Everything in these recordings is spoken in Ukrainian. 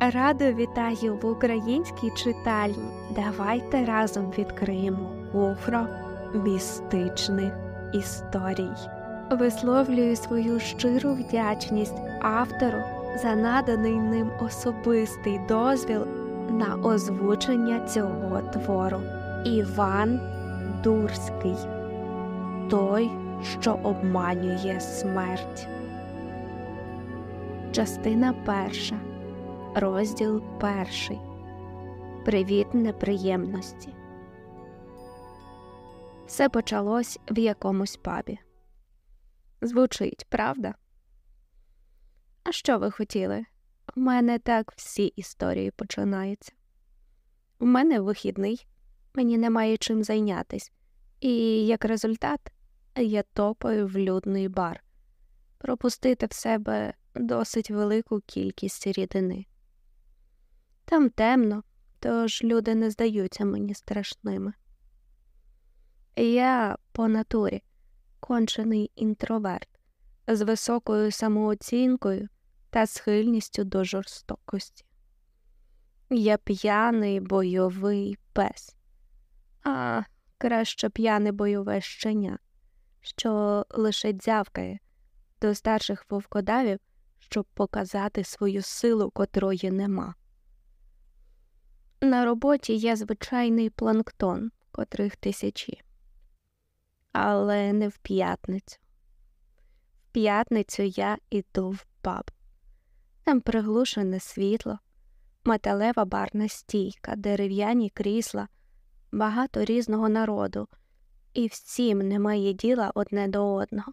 Радо вітаю в українській читальні. Давайте разом відкриємо куфро містичних історій. Висловлюю свою щиру вдячність автору за наданий ним особистий дозвіл на озвучення цього твору. Іван Дурський Той, що обманює смерть. Частина перша. Розділ перший. Привіт неприємності. Все почалось в якомусь пабі. Звучить, правда? А що ви хотіли? У мене так всі історії починаються. У мене вихідний, мені немає чим зайнятись, і як результат я топаю в людний бар, пропустити в себе досить велику кількість рідини. Там темно, тож люди не здаються мені страшними. Я по натурі кончений інтроверт з високою самооцінкою та схильністю до жорстокості. Я п'яний бойовий пес, а краще п'яне бойове щеня, що лише дзявкає до старших вовкодавів, щоб показати свою силу, котрої нема. На роботі є звичайний планктон, котрих тисячі, але не в п'ятницю. В п'ятницю я іду в паб. Там приглушене світло, металева барна стійка, дерев'яні крісла, багато різного народу, і всім немає діла одне до одного.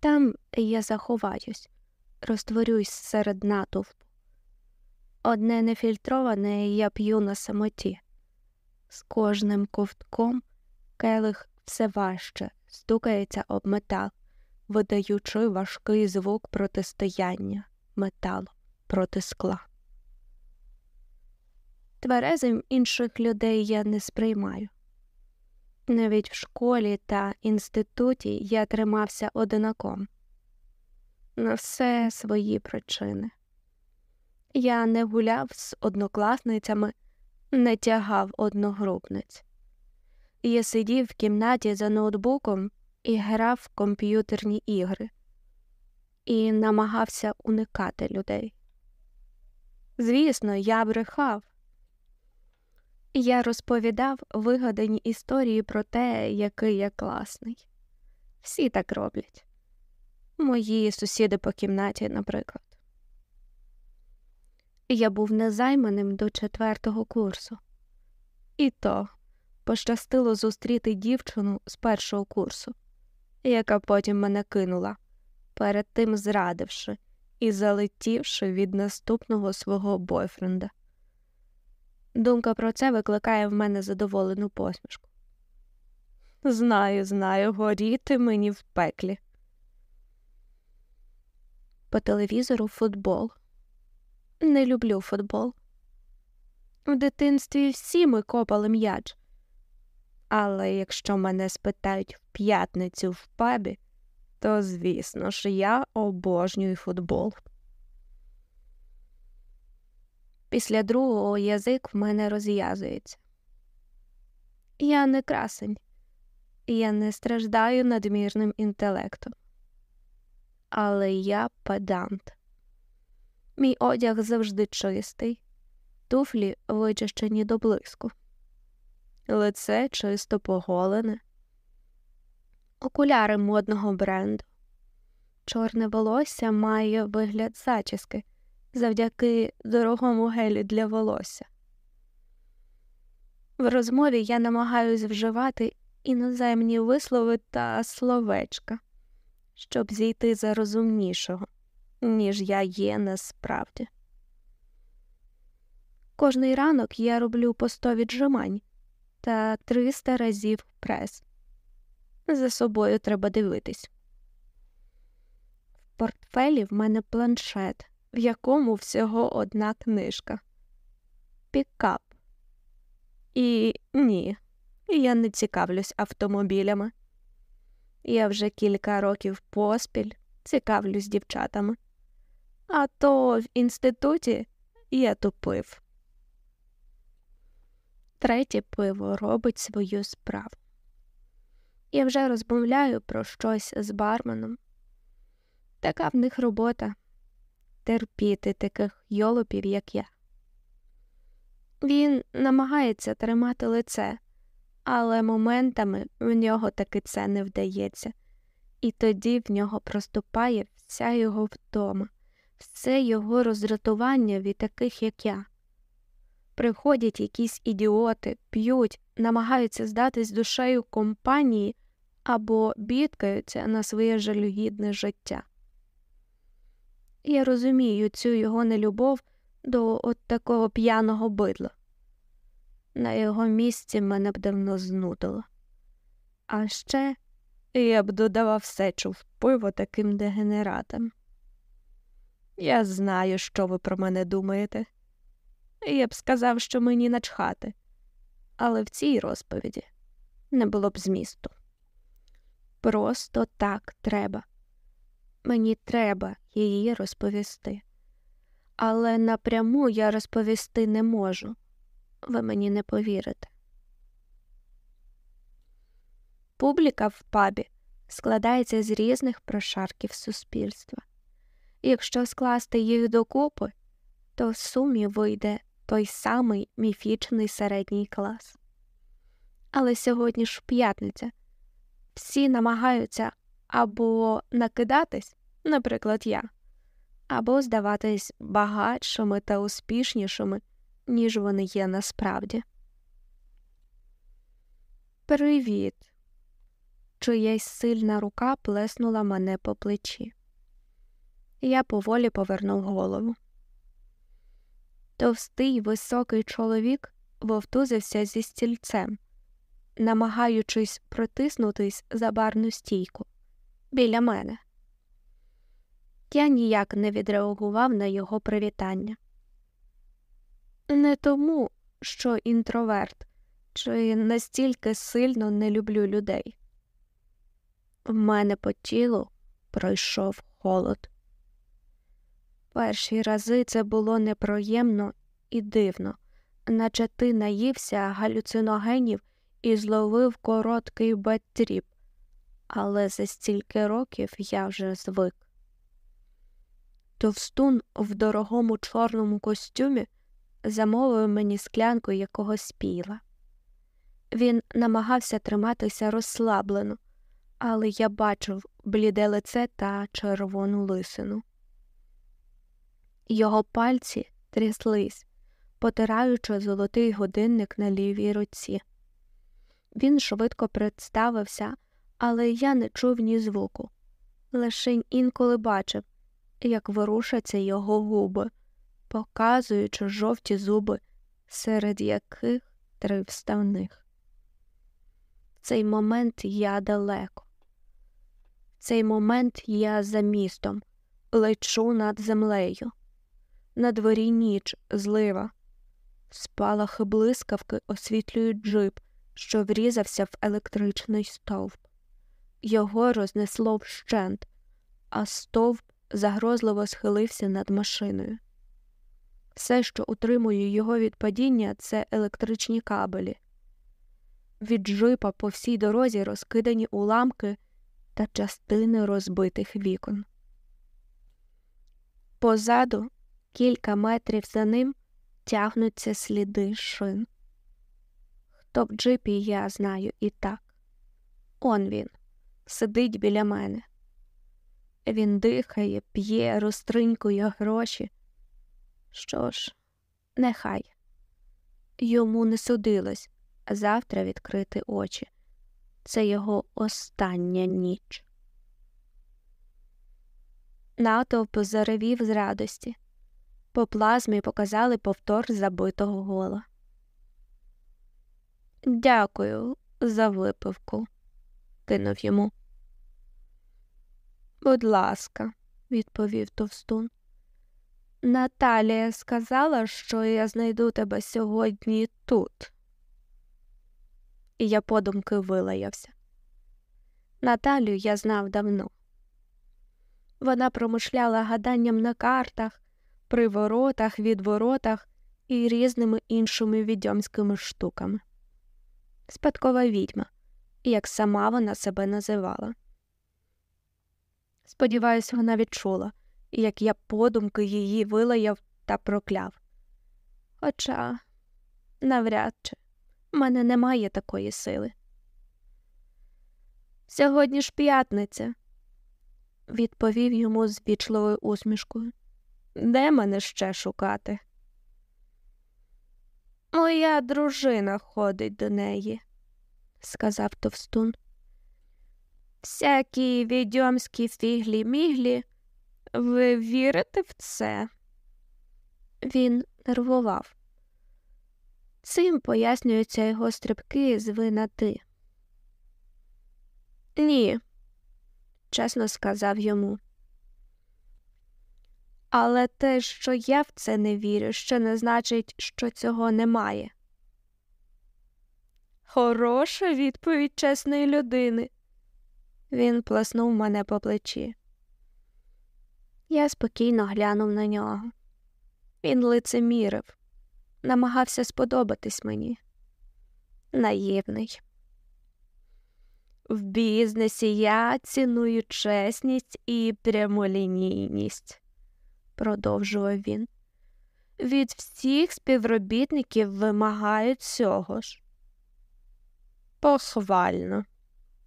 Там я заховаюсь, розтворюсь серед натовпу. Одне нефільтроване я п'ю на самоті. З кожним ковтком келих все важче стукається об метал, видаючи важкий звук протистояння металу проти скла. Тверезим інших людей я не сприймаю. Навіть в школі та інституті я тримався одинаком. На все свої причини. Я не гуляв з однокласницями, не тягав одногрупниць. Я сидів в кімнаті за ноутбуком і грав в комп'ютерні ігри і намагався уникати людей. Звісно, я брехав. Я розповідав вигадані історії про те, який я класний. Всі так роблять. Мої сусіди по кімнаті, наприклад. Я був незайманим до четвертого курсу, і то пощастило зустріти дівчину з першого курсу, яка потім мене кинула, перед тим зрадивши і залетівши від наступного свого бойфренда. Думка про це викликає в мене задоволену посмішку. Знаю, знаю, горіти мені в пеклі. По телевізору футбол. Не люблю футбол. В дитинстві всі ми копали м'яч. Але якщо мене спитають в п'ятницю в пабі, то звісно ж я обожнюю футбол. Після другого язик в мене розв'язується. Я не красень, я не страждаю надмірним інтелектом. Але я педант. Мій одяг завжди чистий, туфлі вичищені до блиску, лице чисто поголене, окуляри модного бренду. Чорне волосся має вигляд зачіски завдяки дорогому гелю для волосся. В розмові я намагаюсь вживати іноземні вислови та словечка, щоб зійти за розумнішого, ніж я є насправді. Кожний ранок я роблю по 100 віджимань та 300 разів прес. За собою треба дивитись. В портфелі в мене планшет, в якому всього одна книжка Пікап. І ні, я не цікавлюсь автомобілями. Я вже кілька років поспіль цікавлюсь дівчатами. А то в інституті я тупив. Третє пиво робить свою справу. Я вже розмовляю про щось з барменом. Така в них робота терпіти таких йолопів, як я. Він намагається тримати лице, але моментами в нього таки це не вдається, і тоді в нього проступає вся його втома, все його роздратування від таких, як я. Приходять якісь ідіоти, п'ють, намагаються здатись душею компанії або бідкаються на своє жалюгідне життя. Я розумію цю його нелюбов до от такого п'яного бидла. На його місці мене б давно знудило. А ще я б додавав сечу в пиво таким дегенератам. Я знаю, що ви про мене думаєте. Я б сказав, що мені начхати, але в цій розповіді не було б змісту. Просто так треба. Мені треба її розповісти. Але напряму я розповісти не можу. Ви мені не повірите. Публіка в пабі складається з різних прошарків суспільства. Якщо скласти їх докупи, то в сумі вийде той самий міфічний середній клас. Але сьогодні ж п'ятниця всі намагаються або накидатись, наприклад, я, або здаватись багатшими та успішнішими, ніж вони є насправді. Привіт. Чиясь сильна рука плеснула мене по плечі. Я поволі повернув голову. Товстий високий чоловік вовтузився зі стільцем, намагаючись протиснутись за барну стійку біля мене. Я ніяк не відреагував на його привітання. Не тому, що інтроверт, чи настільки сильно не люблю людей. В мене по тілу пройшов холод. Перші рази це було неприємно і дивно, наче ти наївся галюциногенів і зловив короткий bad trip, але за стільки років я вже звик. Товстун в дорогому чорному костюмі замовив мені склянку якогось пійла. Він намагався триматися розслаблено, але я бачив бліде лице та червону лисину. Його пальці тряслись, потираючи золотий годинник на лівій руці. Він швидко представився, але я не чув ні звуку. Лишень інколи бачив, як ворушаться його губи, показуючи жовті зуби, серед яких три вставних. Цей момент я далеко. В цей момент я за містом, лечу над землею. На дворі ніч злива. Спалахи блискавки освітлюють джип, що врізався в електричний стовп. Його рознесло вщент, а стовп загрозливо схилився над машиною. Все, що утримує його від падіння, це електричні кабелі. Від джипа по всій дорозі розкидані уламки та частини розбитих вікон. Позаду, кілька метрів за ним, тягнуться сліди шин. Хто в джипі я знаю і так. Он він сидить біля мене. Він дихає, п'є, розтринькує гроші. Що ж, нехай йому не судилось завтра відкрити очі. Це його остання ніч. Натовп заревів з радості. По плазмі показали повтор забитого гола. Дякую за випивку, кинув йому. Будь ласка, відповів товстун. Наталія сказала, що я знайду тебе сьогодні тут. І я подумки вилаявся. Наталію я знав давно. Вона промишляла гаданням на картах, приворотах, відворотах і різними іншими відьомськими штуками. Спадкова відьма, як сама вона себе називала. Сподіваюсь, вона відчула, як я подумки її вилаяв та прокляв. Хоча, навряд чи, в мене немає такої сили. Сьогодні ж п'ятниця, відповів йому з вічливою усмішкою. Де мене ще шукати? Моя дружина ходить до неї, сказав товстун. Всякі відьомські фіглі міглі, ви вірите в це? Він нервував. Цим пояснюються його стрибки з ви на ти. Ні, чесно сказав йому. Але те, що я в це не вірю, ще не значить, що цього немає. Хороша відповідь чесної людини. Він плеснув мене по плечі. Я спокійно глянув на нього. Він лицемірив, намагався сподобатись мені. Наївний. В бізнесі я ціную чесність і прямолінійність, продовжував він. Від всіх співробітників вимагають цього ж. Похвально,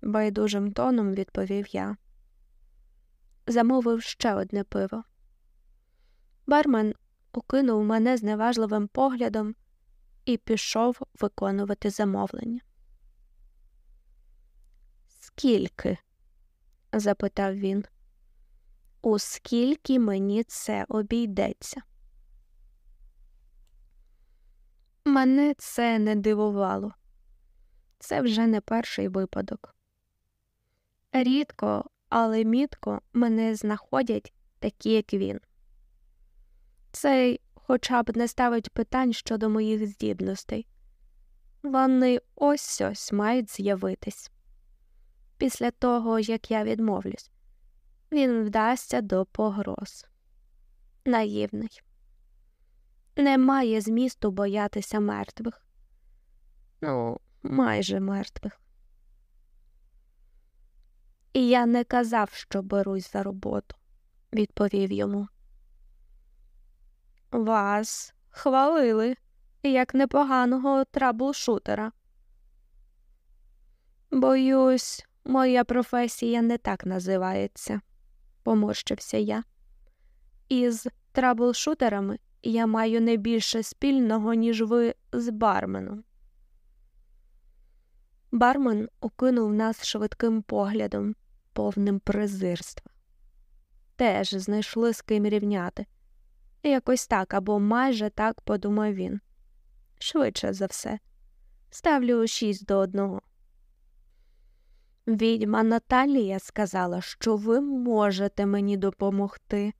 байдужим тоном відповів я. Замовив ще одне пиво. Бармен укинув мене зневажливим поглядом і пішов виконувати замовлення. Скільки? запитав він. У скільки мені це обійдеться? Мене це не дивувало. Це вже не перший випадок. Рідко, але мітко мене знаходять такі, як він. Цей хоча б не ставить питань щодо моїх здібностей. Вони ось ось мають з'явитись після того, як я відмовлюсь, він вдасться до погроз. Наївний. Немає змісту боятися мертвих. Ну, майже мертвих. І я не казав, що берусь за роботу, відповів йому. Вас хвалили як непоганого траблшутера. Боюсь, Моя професія не так називається, поморщився я. Із траблшутерами я маю не більше спільного, ніж ви з барменом. Бармен окинув нас швидким поглядом, повним презирства. Теж знайшли з ким рівняти. Якось так або майже так подумав він. Швидше за все. Ставлю шість до одного. Відьма Наталія сказала, що ви можете мені допомогти.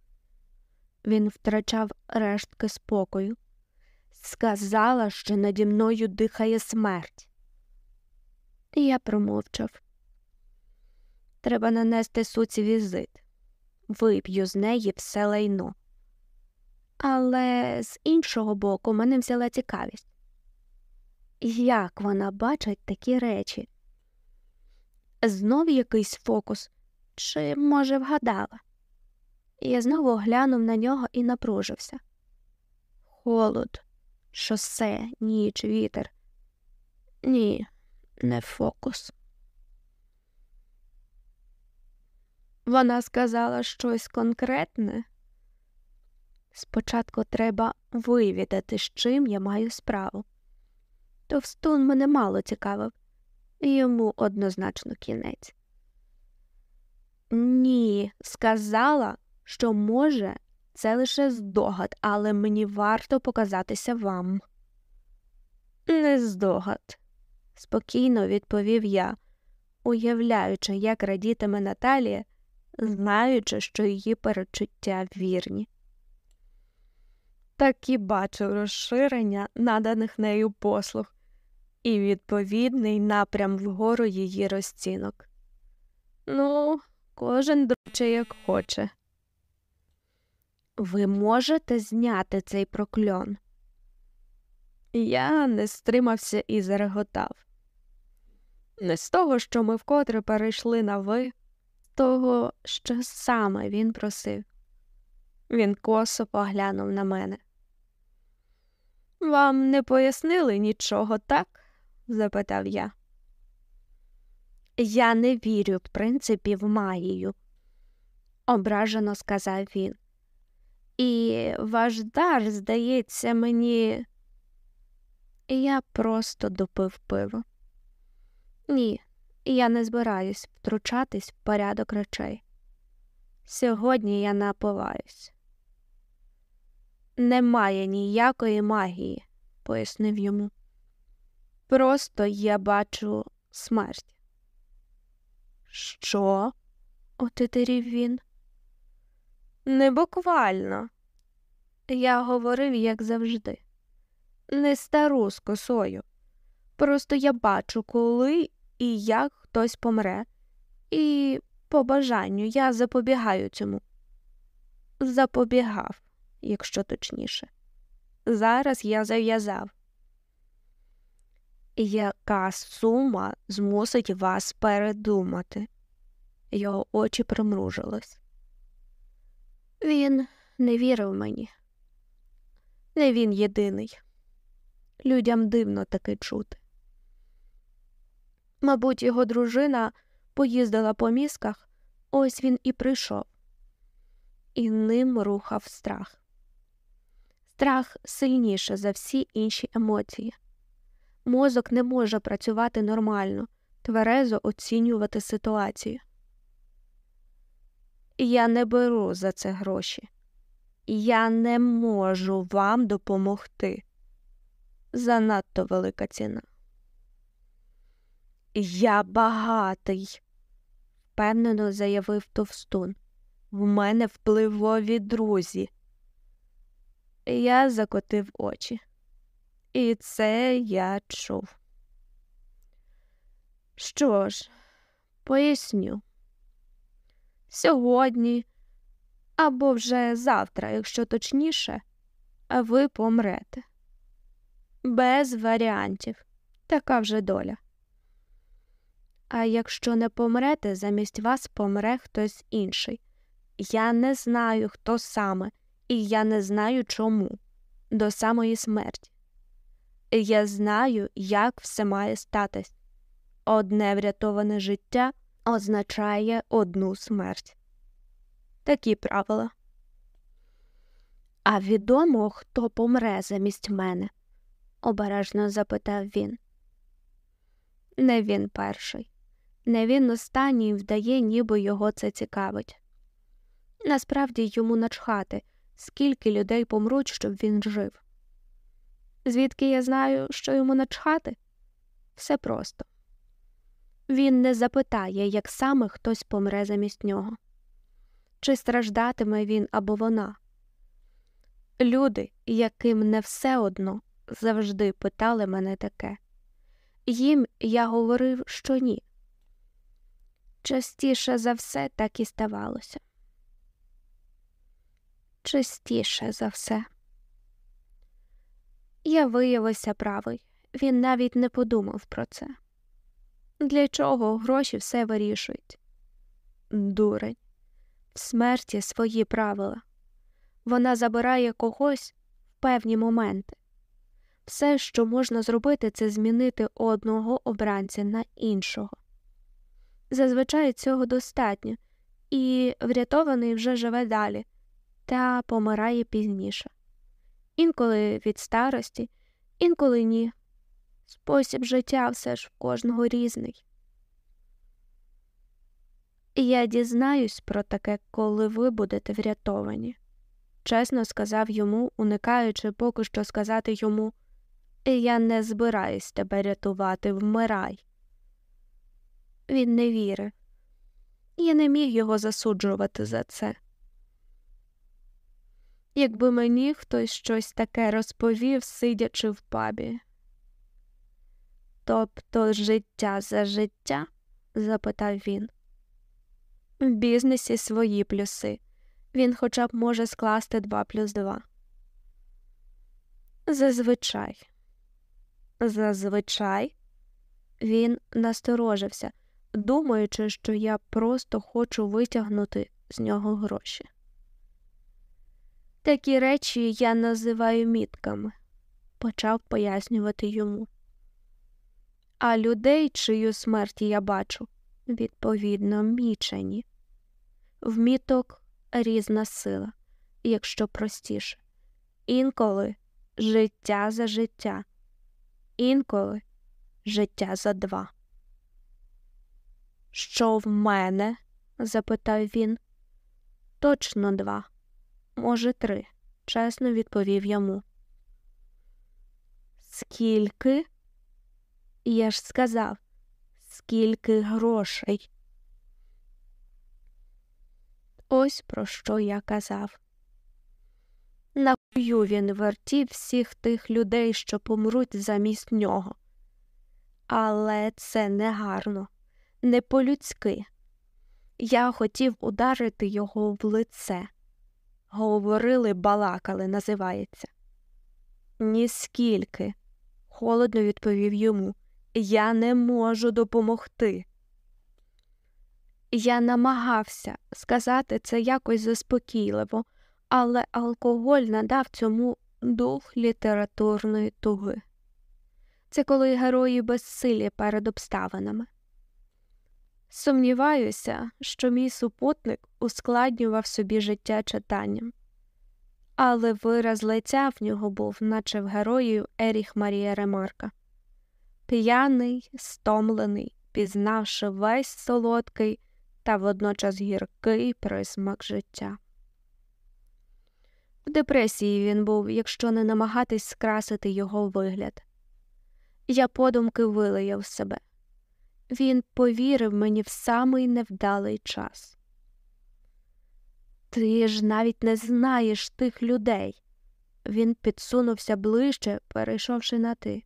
Він втрачав рештки спокою. Сказала, що наді мною дихає смерть. Я промовчав. Треба нанести суці візит. Вип'ю з неї все лайно. Але з іншого боку мене взяла цікавість. Як вона бачить такі речі? Знов якийсь фокус, чи, може, вгадала. Я знову глянув на нього і напружився. Холод, шосе, ніч, вітер. Ні, не фокус. Вона сказала щось конкретне. Спочатку треба вивідати, з чим я маю справу. Товстун мене мало цікавив йому однозначно кінець. Ні, сказала, що, може, це лише здогад, але мені варто показатися вам. Не здогад, спокійно відповів я, уявляючи, як радітиме Наталія, знаючи, що її перечуття вірні. Так і бачу розширення наданих нею послуг і відповідний напрям вгору її розцінок. Ну, кожен дроче як хоче. Ви можете зняти цей прокльон? Я не стримався і зареготав. Не з того, що ми вкотре перейшли на ви, з того, що саме він просив. Він косо поглянув на мене. Вам не пояснили нічого, так? Запитав я. Я не вірю, в принципі, в магію, ображено сказав він. І ваш дар, здається, мені. Я просто допив пиво. Ні, я не збираюсь втручатись в порядок речей. Сьогодні я напиваюсь. Немає ніякої магії, пояснив йому. Просто я бачу смерть. Що? отетерів він. Не буквально. Я говорив, як завжди, не стару з косою. Просто я бачу, коли і як хтось помре, і по бажанню я запобігаю цьому. Запобігав, якщо точніше. Зараз я зав'язав. Яка сума змусить вас передумати? Його очі примружились. Він не вірив мені. Не він єдиний. Людям дивно таке чути. Мабуть, його дружина поїздила по мізках, ось він і прийшов, і ним рухав страх. Страх сильніше за всі інші емоції. Мозок не може працювати нормально, тверезо оцінювати ситуацію. Я не беру за це гроші. Я не можу вам допомогти. Занадто велика ціна. Я багатий, впевнено заявив товстун. В мене впливові друзі. Я закотив очі. І це я чув. Що ж, поясню. Сьогодні або вже завтра, якщо точніше, ви помрете. Без варіантів. Така вже доля. А якщо не помрете, замість вас помре хтось інший. Я не знаю, хто саме, і я не знаю чому, до самої смерті. Я знаю, як все має статись. Одне врятоване життя означає одну смерть. Такі правила. А відомо, хто помре замість мене? обережно запитав він. Не він перший, не він останній вдає, ніби його це цікавить. Насправді йому начхати, скільки людей помруть, щоб він жив. Звідки я знаю, що йому начхати? Все просто. Він не запитає, як саме хтось помре замість нього, чи страждатиме він або вона. Люди, яким не все одно, завжди питали мене таке. Їм я говорив, що ні. Частіше за все так і ставалося. Частіше за все. Я виявився правий, він навіть не подумав про це. Для чого гроші все вирішують? Дурень, в смерті свої правила. Вона забирає когось в певні моменти. Все, що можна зробити, це змінити одного обранця на іншого. Зазвичай цього достатньо, і врятований вже живе далі та помирає пізніше. Інколи від старості, інколи ні. Спосіб життя все ж в кожного різний. Я дізнаюсь про таке, коли ви будете врятовані, чесно сказав йому, уникаючи поки що сказати йому Я не збираюсь тебе рятувати, вмирай. Він не вірив. Я не міг його засуджувати за це. Якби мені хтось щось таке розповів, сидячи в пабі. Тобто життя за життя? запитав він. В бізнесі свої плюси. він хоча б може скласти два плюс два. Зазвичай. Зазвичай він насторожився, думаючи, що я просто хочу витягнути з нього гроші. Такі речі я називаю мітками, почав пояснювати йому. А людей, чию смерть я бачу, відповідно, мічені. В міток різна сила, якщо простіше. Інколи життя за життя, інколи життя за два. Що в мене? запитав він. Точно два, може, три, чесно відповів йому. Скільки? Я ж сказав, скільки грошей. Ось про що я казав. Нахую він вертів всіх тих людей, що помруть замість нього. Але це не гарно, не по-людськи. Я хотів ударити його в лице. Говорили, балакали, називається. Ніскільки, холодно відповів йому. Я не можу допомогти. Я намагався сказати це якось заспокійливо, але алкоголь надав цьому дух літературної туги. Це коли герої безсилі перед обставинами. Сумніваюся, що мій супутник ускладнював собі життя читанням, але вираз лиця в нього був, наче в героїв Еріх Марія Ремарка. П'яний, стомлений, пізнавши весь солодкий та водночас гіркий присмак життя. В депресії він був, якщо не намагатись скрасити його вигляд. Я подумки вилаяв себе. Він повірив мені в самий невдалий час. Ти ж навіть не знаєш тих людей. Він підсунувся ближче, перейшовши на ти.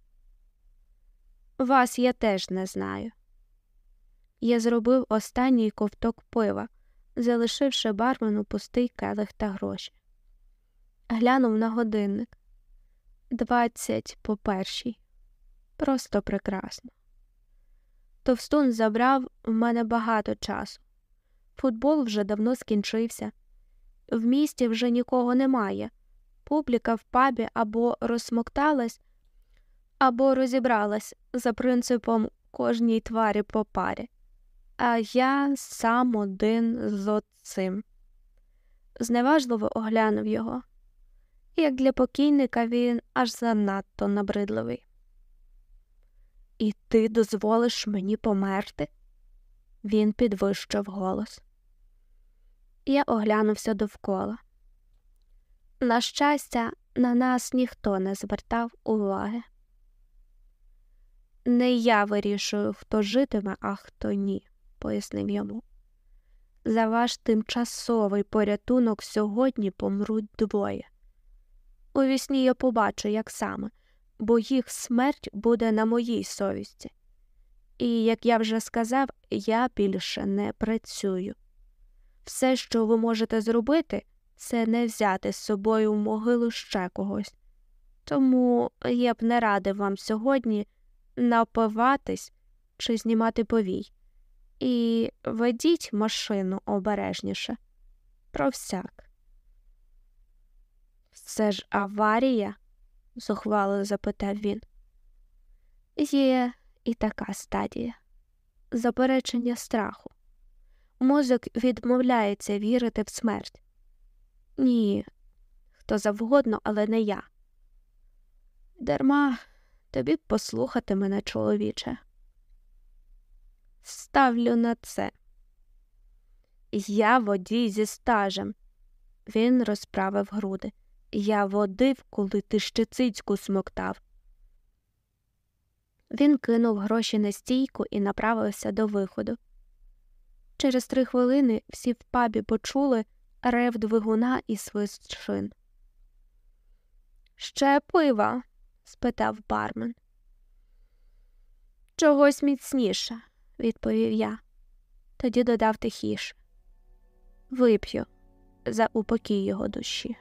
Вас я теж не знаю. Я зробив останній ковток пива, залишивши бармену пустий келих та гроші. Глянув на годинник двадцять по першій. Просто прекрасно. Товстун забрав в мене багато часу. Футбол вже давно скінчився. В місті вже нікого немає. Публіка в пабі або розсмокталась, або розібралась за принципом кожній тварі по парі. А я сам один з оцим. Зневажливо оглянув його. Як для покійника він аж занадто набридливий. І ти дозволиш мені померти? Він підвищив голос. Я оглянувся довкола. На щастя, на нас ніхто не звертав уваги. Не я вирішую, хто житиме, а хто ні, пояснив йому. За ваш тимчасовий порятунок сьогодні помруть двоє. У вісні я побачу, як саме, бо їх смерть буде на моїй совісті. І, як я вже сказав, я більше не працюю. Все, що ви можете зробити, це не взяти з собою в могилу ще когось. Тому я б не радив вам сьогодні напиватись чи знімати повій. І ведіть машину обережніше. Про всяк. Це ж аварія? Зухвало запитав він. Є і така стадія заперечення страху. Мозок відмовляється вірити в смерть. Ні, хто завгодно, але не я. Дарма тобі б послухати мене, чоловіче. Ставлю на це. Я водій зі стажем. Він розправив груди. Я водив, коли ти ще цицьку смоктав. Він кинув гроші на стійку і направився до виходу. Через три хвилини всі в пабі почули рев двигуна і свист шин. Ще пива? спитав бармен. Чогось міцніше, відповів я. Тоді додав тихіше. Вип'ю. за упокій його душі.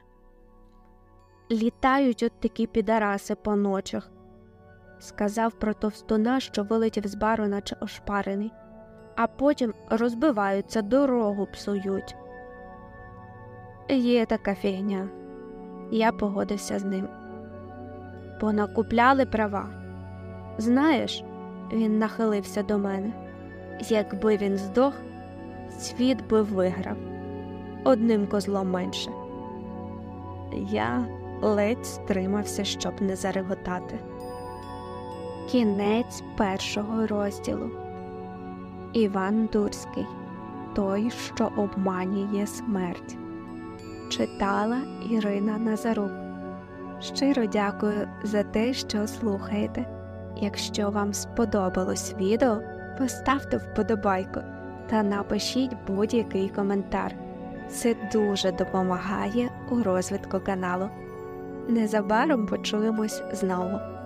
Літають от такі підараси по ночах, сказав про товстуна, що вилетів з бару, наче ошпарений, а потім розбиваються, дорогу псують. Є така фігня. Я погодився з ним. Понакупляли права. Знаєш, він нахилився до мене. Якби він здох, світ би виграв одним козлом менше. Я ледь стримався, щоб не зареготати. Кінець першого розділу Іван Дурський Той, що обманює смерть. Читала Ірина Назарук. Щиро дякую за те, що слухаєте. Якщо вам сподобалось відео, поставте вподобайку та напишіть будь-який коментар. Це дуже допомагає у розвитку каналу. Незабаром почуємось знову.